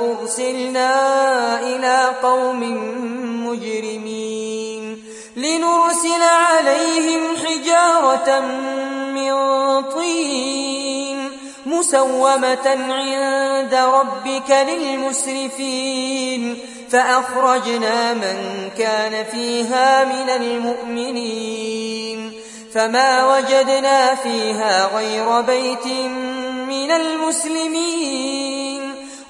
أرسلنا إلى قوم مجرمين لنرسل عليهم حجارة من طين مسومة عند ربك للمسرفين فأخرجنا من كان فيها من المؤمنين فما وجدنا فيها غير بيت من المسلمين.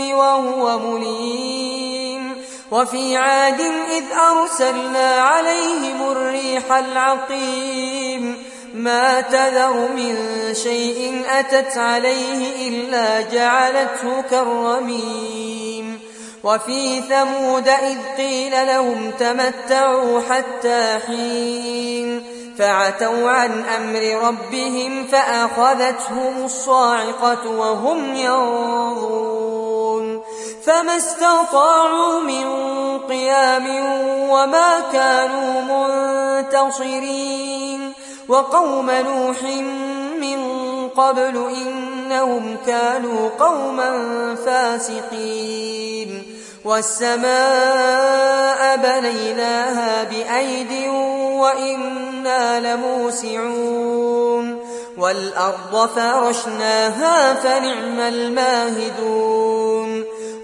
وهو مليم. وفي عاد إذ أرسلنا عليهم الريح العقيم. ما تذر من شيء أتت عليه إلا جعلته كالرميم. وفي ثمود إذ قيل لهم تمتعوا حتى حين. فعتوا عن أمر ربهم فأخذتهم الصاعقة وهم ينظرون. فما استطاعوا من قيام وما كانوا منتصرين وقوم نوح من قبل إنهم كانوا قوما فاسقين والسماء بنيناها بأيد وإنا لموسعون والأرض فرشناها فنعم الماهدون